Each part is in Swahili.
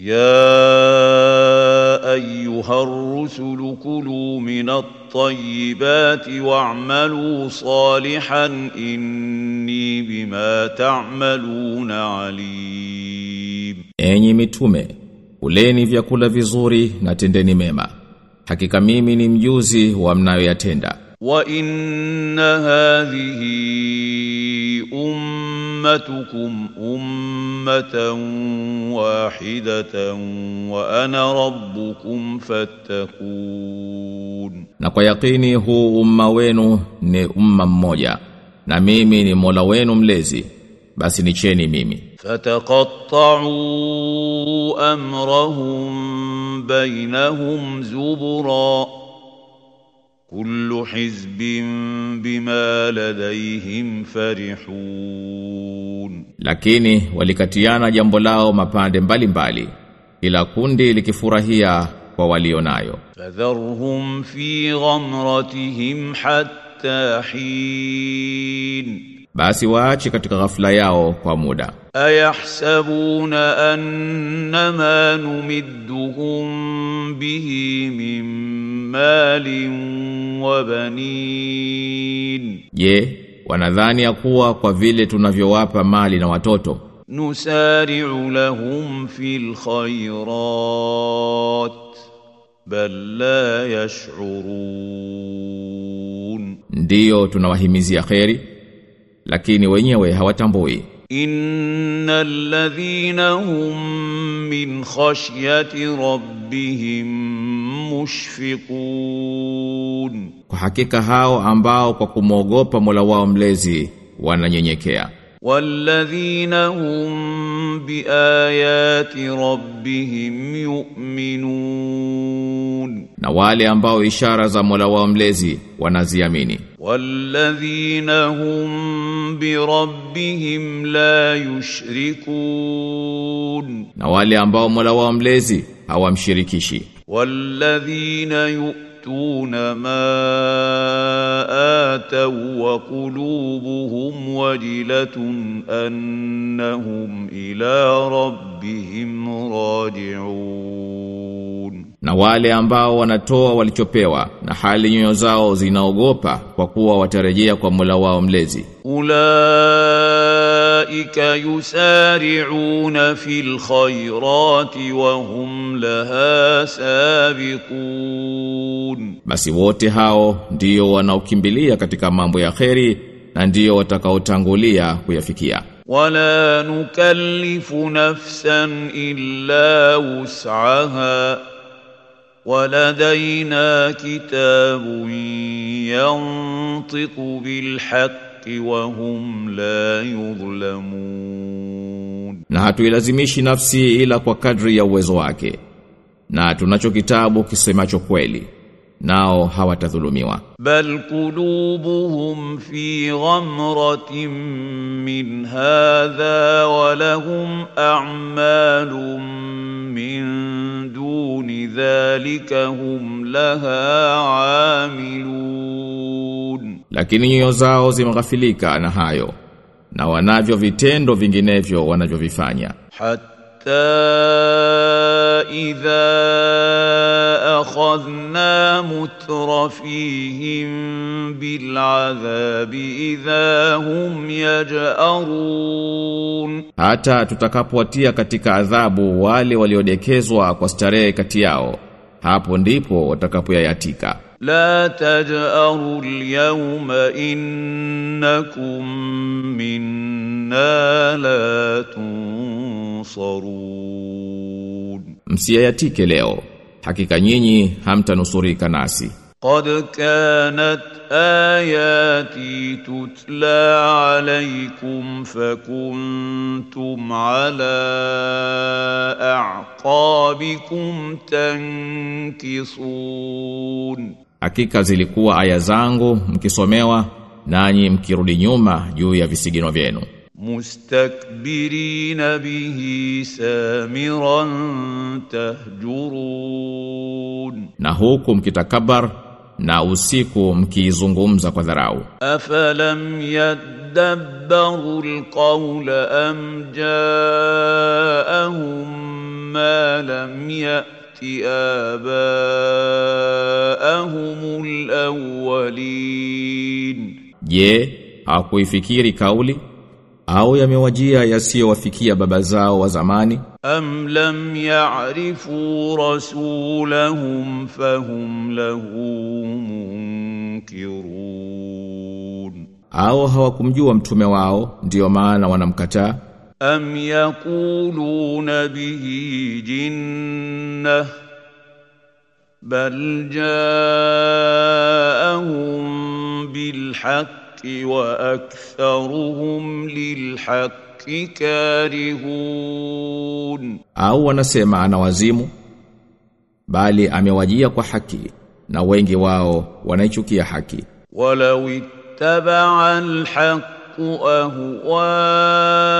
يا ايها الرسل كلوا من الطيبات واعملوا صالحا اني بما تعملون عليم Enyi mitume, kuleni vyakula vizuri na tendeni mema. Hakika mimi ni mjuzi wa mnayoyatenda. وان هذه امتكم امه واحدة وأنا ربكم فاتقون Na kwa yakini huu umma wenu ni umma mmoja, na mimi ni Mola wenu mlezi, basi nicheni mimi. فتقطعوا امرهم بينهم زبرا kullu hizbin bima ladayhim farihun. Lakini walikatiana jambo lao mapande mbalimbali ila kundi likifurahia kwa walionayo fadharhum fi ghamratihim hatta hin basi waache katika ghafla yao kwa muda. Ayahsabuna annama numidduhum bihi min malin wa banin, je, wanadhani ya kuwa kwa vile tunavyowapa mali na watoto nusari'u lahum fil khairat bal la yash'urun, ndiyo tunawahimizia kheri? lakini wenyewe hawatambui. Innal ladhina hum min khashyati rabbihim mushfiqun. Kwa hakika hao ambao kwa kumwogopa Mola wao mlezi wananyenyekea. والذين هم بآيات ربهم يؤمنون Na wale ambao ishara za Mola wao mlezi wanaziamini. والذين هم بربهم لا يشركون Na wale ambao Mola wao mlezi hawamshirikishi. والذين يؤتون ما آتوا وقلوبهم وجلة أنهم إلى ربهم راجعون na wale ambao wanatoa walichopewa na hali nyoyo zao zinaogopa kwa kuwa watarejea kwa Mola wao mlezi. Ulaika yusari'una fil khairati wa hum laha sabiqun. Basi wote hao ndio wanaokimbilia katika mambo ya kheri na ndio watakaotangulia kuyafikia. Wala nukallifu nafsan illa wus'aha. ولدينا كتاب ينطق بالحق وهم لا يظلمون Na hatuilazimishi nafsi ila kwa kadri ya uwezo wake. Na tunacho kitabu kisemacho kweli. nao hawatadhulumiwa. Bal qulubuhum fi ghamratin min hadha wa lahum a'malun min duni dhalika hum laha amilun, lakini nyoyo zao zimeghafilika na hayo na wanavyo vitendo vinginevyo wanavyovifanya Hat حتى إذا أخذنا مترفيهم بالعذاب إذا هم يجأرون Hata tutakapowatia katika adhabu wale waliodekezwa kwa starehe kati yao, hapo ndipo watakapoyayatika. لا تجأروا اليوم إنكم منا لا تنصرون Msiyayatike leo, hakika nyinyi hamtanusurika nasi. قد كانت آياتي تتلى عليكم فكنتم على أعقابكم تنكصون Hakika zilikuwa aya zangu mkisomewa nanyi mkirudi nyuma juu ya visigino vyenu. mustakbirina bihi samiran tahjurun, na huku mkitakabar na usiku mkiizungumza kwa dharau. Afalam yadabbaru alqawla am jaahum ma lam ya'ti abaahum je hakuifikiri kauli? au yamewajia yasiyowafikia baba zao wa zamani? Am lam ya'rifu rasulahum fahum lahu munkirun. Au hawakumjua mtume wao ndiyo maana wanamkataa? Am yaquluna bihi jinna bal ja'ahum bil haqq وأكثرهم للحق كارهون au wanasema ana wazimu bali amewajia kwa haki na wengi wao wanaichukia haki ولو اتبع الحق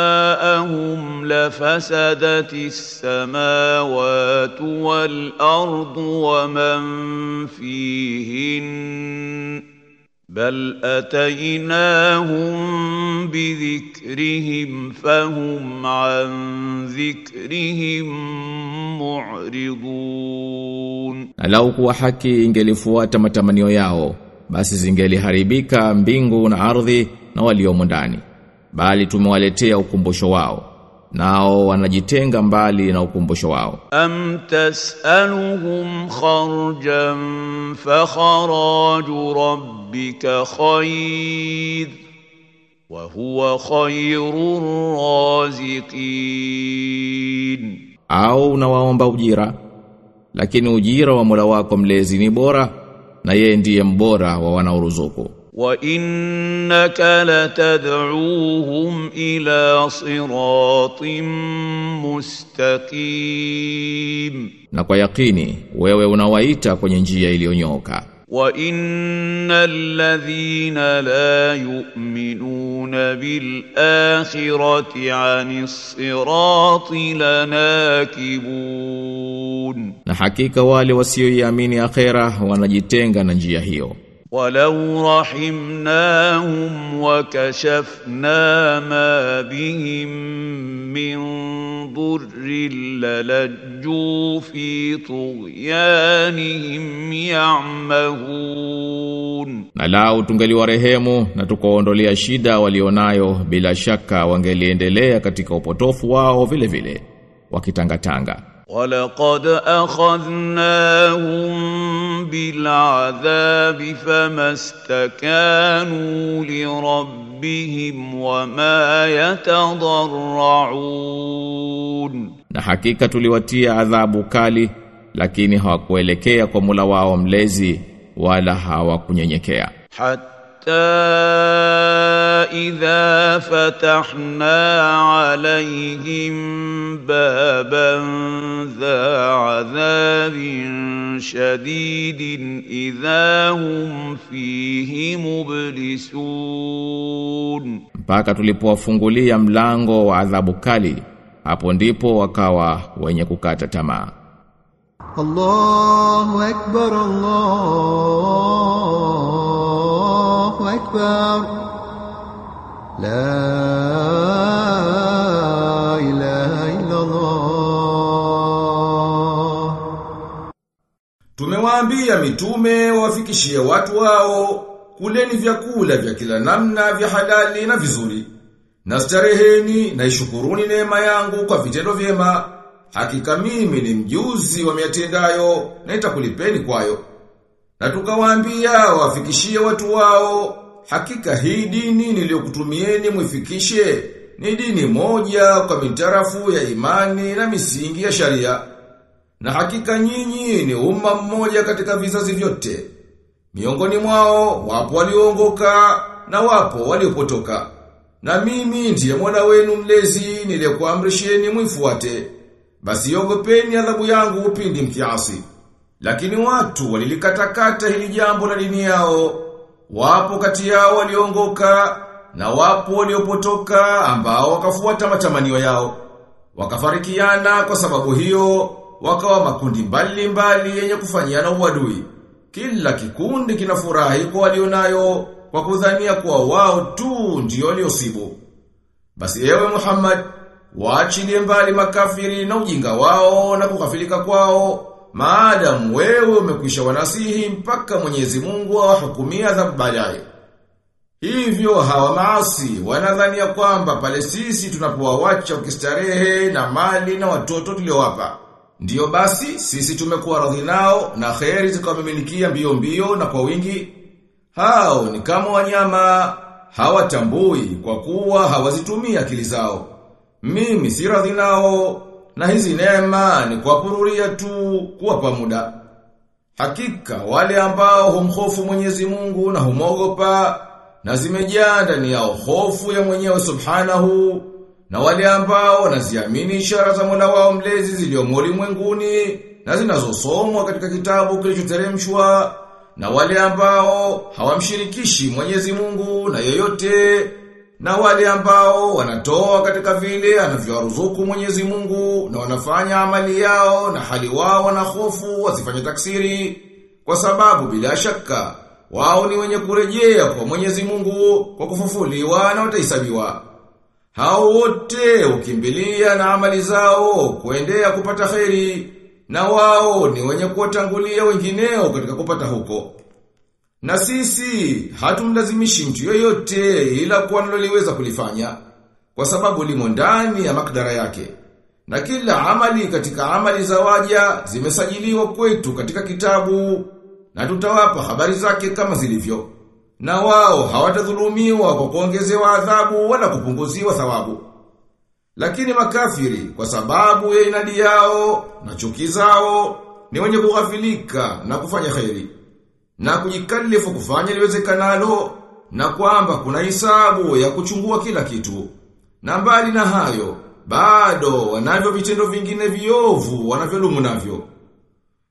أهواءهم لفسدت السماوات والأرض ومن فيهن بل أتيناهم بذكرهم فهم عن ذكرهم معرضون na lau kuwa haki ingelifuata matamanio yao basi zingeliharibika mbingu na ardhi na waliomo ndani bali tumewaletea ukumbusho wao nao wanajitenga mbali na ukumbusho wao. Am tasaluhum kharjan fa kharaju rabbika khayr wa huwa khayrur raziqin, au unawaomba ujira, lakini ujira wa Mola wako mlezi ni bora na yeye ndiye mbora wa wanaoruzuku wa innaka latad'uuhum ila siratin mustaqim, na kwa yakini wewe unawaita kwenye njia iliyonyoka. Wa innal ladhina la yu'minuna bil akhirati 'anis sirati lanakibun, na hakika wale wasioiamini akhera wanajitenga na njia hiyo. ولو رحمناهم وكشفنا ما بهم من ضر للجوا في طغيانهم يعمهون na lau tungeliwarehemu na tukaondolea shida walionayo bila shaka wangeliendelea katika upotofu wao vile vile wakitangatanga ولقد أخذناهم بالعذاب فما استكانوا لربهم وما يتضرعون na hakika tuliwatia adhabu kali lakini hawakuelekea kwa Mola wao mlezi wala hawakunyenyekea حتى إذا فتحنا عليهم بابا ذا عذاب شديد إذا هم فيه مبلسون mpaka tulipowafungulia mlango wa adhabu kali hapo ndipo wakawa wenye kukata tamaa الله أكبر الله أكبر لا إله إلا الله Tumewaambia mitume wafikishie watu wao kuleni vyakula vya kila namna vya halali na vizuri. Na stareheni na ishukuruni neema yangu kwa vitendo vyema. Hakika mimi ni mjuzi wa miatendayo na nitakulipeni kwayo. Na tukawaambia wafikishie watu wao hakika hii dini niliyokutumieni mwifikishe ni dini moja kwa mitarafu ya imani na misingi ya sharia. Na hakika nyinyi ni umma mmoja katika vizazi vyote. Miongoni mwao wapo walioongoka na wapo waliopotoka. Na mimi ndiye mwana wenu mlezi niliyekuamrisheni mwifuate. Basi ogopeni adhabu yangu upindi mkiasi. Lakini watu walilikatakata hili jambo la dini yao. Wapo kati yao walioongoka na wapo waliopotoka ambao wakafuata matamanio yao. Wakafarikiana kwa sababu hiyo wakawa makundi mbali mbali yenye kufanyiana uadui. Kila kikundi kinafurahi kwa walionayo kwa kudhania kuwa wao tu ndio waliosibu. Basi ewe Muhammad, waachilie mbali makafiri na ujinga wao na kukafilika kwao, maadamu wewe umekwisha wanasihi mpaka Mwenyezi Mungu awahukumia adhabu baadaye. Hivyo hawa maasi wanadhania kwamba pale sisi tunapowawacha ukistarehe na mali na watoto tuliowapa. Ndiyo basi sisi tumekuwa radhi nao na kheri zikawamimilikia mbio mbio na kwa wingi. Hao ni kama wanyama hawatambui kwa kuwa hawazitumia akili zao. Mimi si radhi nao na hizi neema ni kuwapururia tu kuwapa muda. Hakika wale ambao humhofu Mwenyezi Mungu na humogopa na zimejaa ndani yao hofu ya mwenyewe subhanahu na wale ambao wanaziamini ishara za Mola wao mlezi zilizomo ulimwenguni na zinazosomwa katika kitabu kilichoteremshwa na wale ambao hawamshirikishi Mwenyezi Mungu na yoyote na wale ambao wanatoa katika vile anavyowaruzuku Mwenyezi Mungu na wanafanya amali yao na hali wao na hofu wasifanye taksiri kwa sababu bila shaka wao ni wenye kurejea kwa Mwenyezi Mungu kwa kufufuliwa na watahesabiwa. Hao wote ukimbilia na amali zao kuendea kupata kheri na wao ni wenye kuwatangulia wengineo katika kupata huko. Na sisi hatumlazimishi mtu yoyote ila kwa analoliweza kulifanya kwa sababu limo ndani ya makdara yake. Na kila amali katika amali za waja zimesajiliwa kwetu katika kitabu na tutawapa habari zake kama zilivyo. Na wao hawatadhulumiwa kwa kuongezewa adhabu wala kupunguziwa thawabu. Lakini makafiri kwa sababu ya inadi yao na chuki zao ni wenye kughafilika na kufanya khairi na kujikalifu kufanya liwezekanalo na kwamba kuna hisabu ya kuchungua kila kitu. Na mbali na hayo, bado wanavyo vitendo vingine viovu wanavyolumu navyo.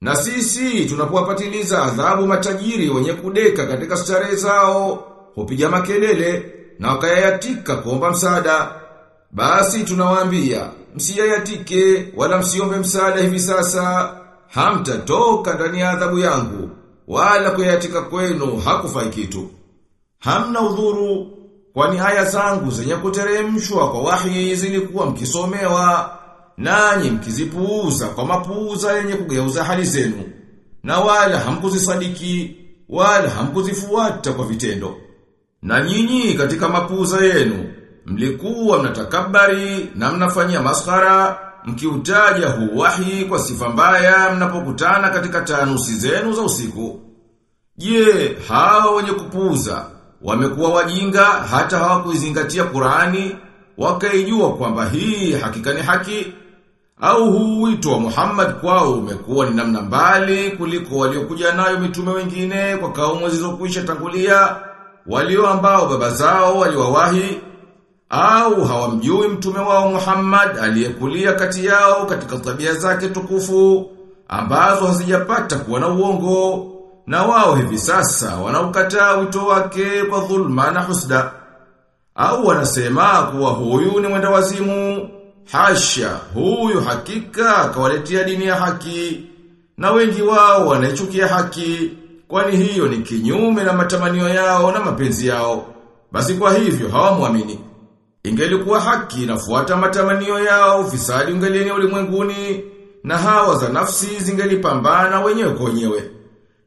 Na sisi tunapowapatiliza adhabu matajiri wenye kudeka katika starehe zao, hupiga makelele na wakayayatika kuomba msaada. Basi tunawaambia, msiyayatike wala msiombe msaada hivi sasa, hamtatoka ndani ya adhabu yangu, wala kuyatika kwenu hakufai kitu. Hamna udhuru, kwani haya zangu zenye kuteremshwa kwa wahi zilikuwa mkisomewa, nanyi mkizipuuza kwa mapuuza yenye kugeuza hali zenu, na wala hamkuzisadiki, wala hamkuzifuata kwa vitendo. Na nyinyi katika mapuuza yenu, mlikuwa mnatakabari na mnafanyia maskhara, mkiutaja huu wahi kwa sifa mbaya mnapokutana katika tanusi zenu za usiku. Je, hao wenye kupuuza wamekuwa wajinga hata hawakuizingatia Qur'ani wakaijua kwamba hii hakika ni haki au huu wito wa Muhammad kwao umekuwa ni namna mbali kuliko waliokuja nayo mitume wengine kwa kaumu zilizokuisha tangulia walio ambao baba zao waliwawahi au hawamjui mtume wao Muhammad aliyekulia kati yao katika tabia zake tukufu ambazo hazijapata kuwa na uongo na wao hivi sasa wanaukataa wito wake kwa dhulma na husda. Au wanasema kuwa huyu ni mwenda wazimu hasha huyu hakika akawaletea dini ya haki na wengi wao wanaichukia haki kwani hiyo ni kinyume na matamanio yao na mapenzi yao. Basi kwa hivyo hawamwamini Ingelikuwa haki nafuata matamanio yao, fisadi ungelieni ulimwenguni, na hawa za nafsi zingelipambana wenyewe kwa wenyewe.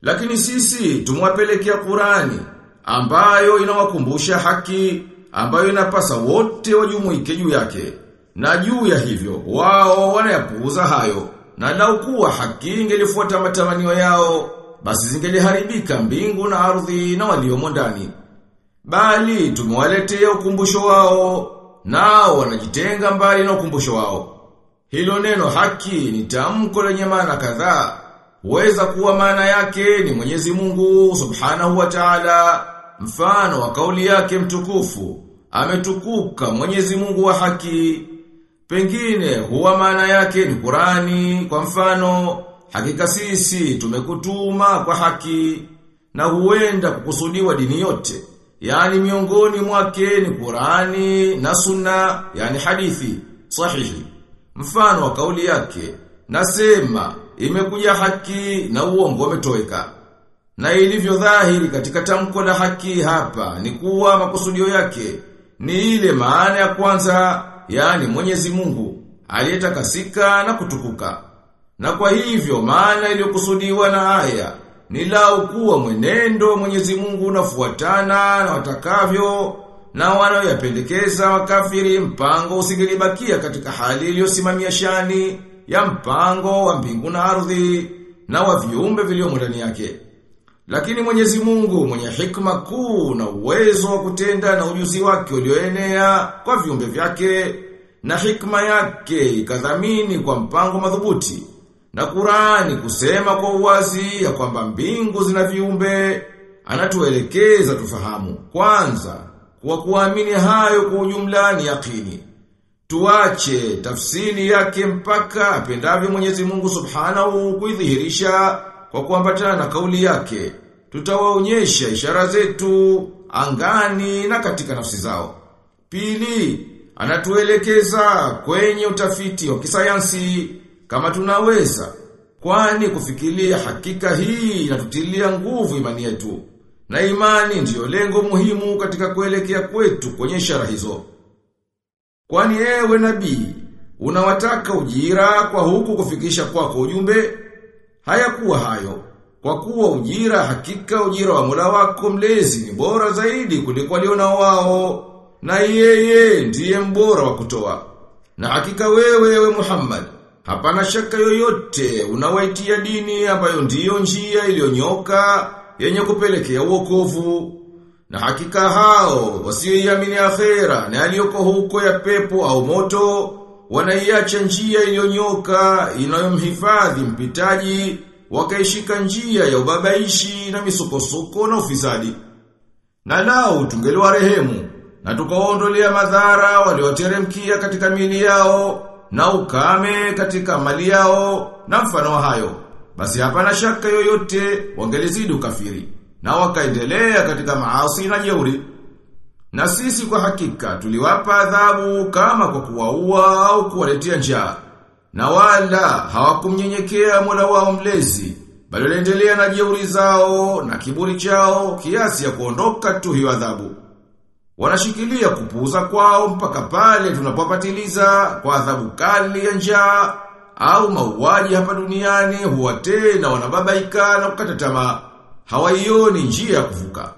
Lakini sisi tumwapelekea Qurani ambayo inawakumbusha haki, ambayo inapasa wote wajumuike juu yake. Na juu ya hivyo, wao wanayapuuza hayo. Na lau kuwa haki ingelifuata matamanio yao, basi zingeliharibika mbingu na ardhi na waliomo ndani. Bali tumewaletea ukumbusho wao, nao wanajitenga mbali na ukumbusho wao. Hilo neno haki ni tamko lenye maana kadhaa. Huweza kuwa maana yake ni Mwenyezi Mungu Subhanahu wa Ta'ala, mfano wa kauli yake mtukufu, ametukuka Mwenyezi Mungu wa haki. Pengine huwa maana yake ni Qurani, kwa mfano, hakika sisi tumekutuma kwa haki na huenda kukusudiwa dini yote. Yani miongoni mwake ni Qurani na Sunna, yani hadithi sahihi. Mfano wa kauli yake, nasema imekuja haki na uongo umetoweka. Na ilivyo dhahiri katika tamko la haki hapa ni kuwa makusudio yake ni ile maana ya kwanza yani Mwenyezi Mungu, aliyetakasika na kutukuka. Na kwa hivyo maana iliyokusudiwa na aya ni lau kuwa mwenendo Mwenyezi Mungu unafuatana na watakavyo na wanaoyapendekeza wakafiri mpango usingelibakia katika hali iliyosimamia shani ya mpango wa mbingu na ardhi na wa viumbe vilivyomo ndani yake. Lakini Mwenyezi Mungu mwenye hikma kuu na uwezo wa kutenda na ujuzi wake ulioenea kwa viumbe vyake na hikma yake ikadhamini kwa mpango madhubuti. Na Qur'ani kusema kwa uwazi ya kwamba mbingu zina viumbe anatuelekeza tufahamu. Kwanza, kwa kuamini hayo kwa ujumla ni yakini. Tuache tafsiri yake mpaka apendavyo Mwenyezi Mungu Subhanahu kuidhihirisha kwa kuambatana na kauli yake. Tutawaonyesha ishara zetu angani na katika nafsi zao. Pili, anatuelekeza kwenye utafiti wa kisayansi kama tunaweza. Kwani kufikiria hakika hii inatutilia nguvu imani yetu. Na imani ndiyo lengo muhimu katika kuelekea kwetu kwenye ishara hizo. Kwani ewe nabii, unawataka ujira kwa huku kufikisha kwako ujumbe? Hayakuwa hayo. Kwa kuwa ujira hakika ujira wa Mola wako mlezi ni bora zaidi kuliko walionao wao na yeye ndiye mbora wa kutoa. Na hakika wewe ewe Muhammad, hapana shaka yoyote unawaitia dini ambayo ndiyo njia iliyonyoka yenye kupelekea uokovu. Na hakika hao wasioiamini akhera na yaliyoko huko ya pepo au moto wanaiacha njia iliyonyoka inayomhifadhi mpitaji wakaishika njia ya ubabaishi na misukosuko na ufisadi. Na lao tungeliwa rehemu na tukaondolea madhara walioteremkia katika mili yao na ukame katika mali yao na mfano hayo. Basi hapana shaka yoyote wangelizidi ukafiri na wakaendelea katika maasi na jeuri. Na sisi kwa hakika tuliwapa adhabu kama kwa kuwaua au kuwaletea njaa. Na wala hawakumnyenyekea Mola wao mlezi, bali waliendelea na jeuri zao na kiburi chao kiasi ya kuondoka tu hiyo adhabu. Wanashikilia kupuuza kwao mpaka pale tunapopatiliza kwa adhabu kali ya njaa au mauaji hapa duniani huwa tena wanababaika na kukata tamaa. Hawaioni njia ya kuvuka.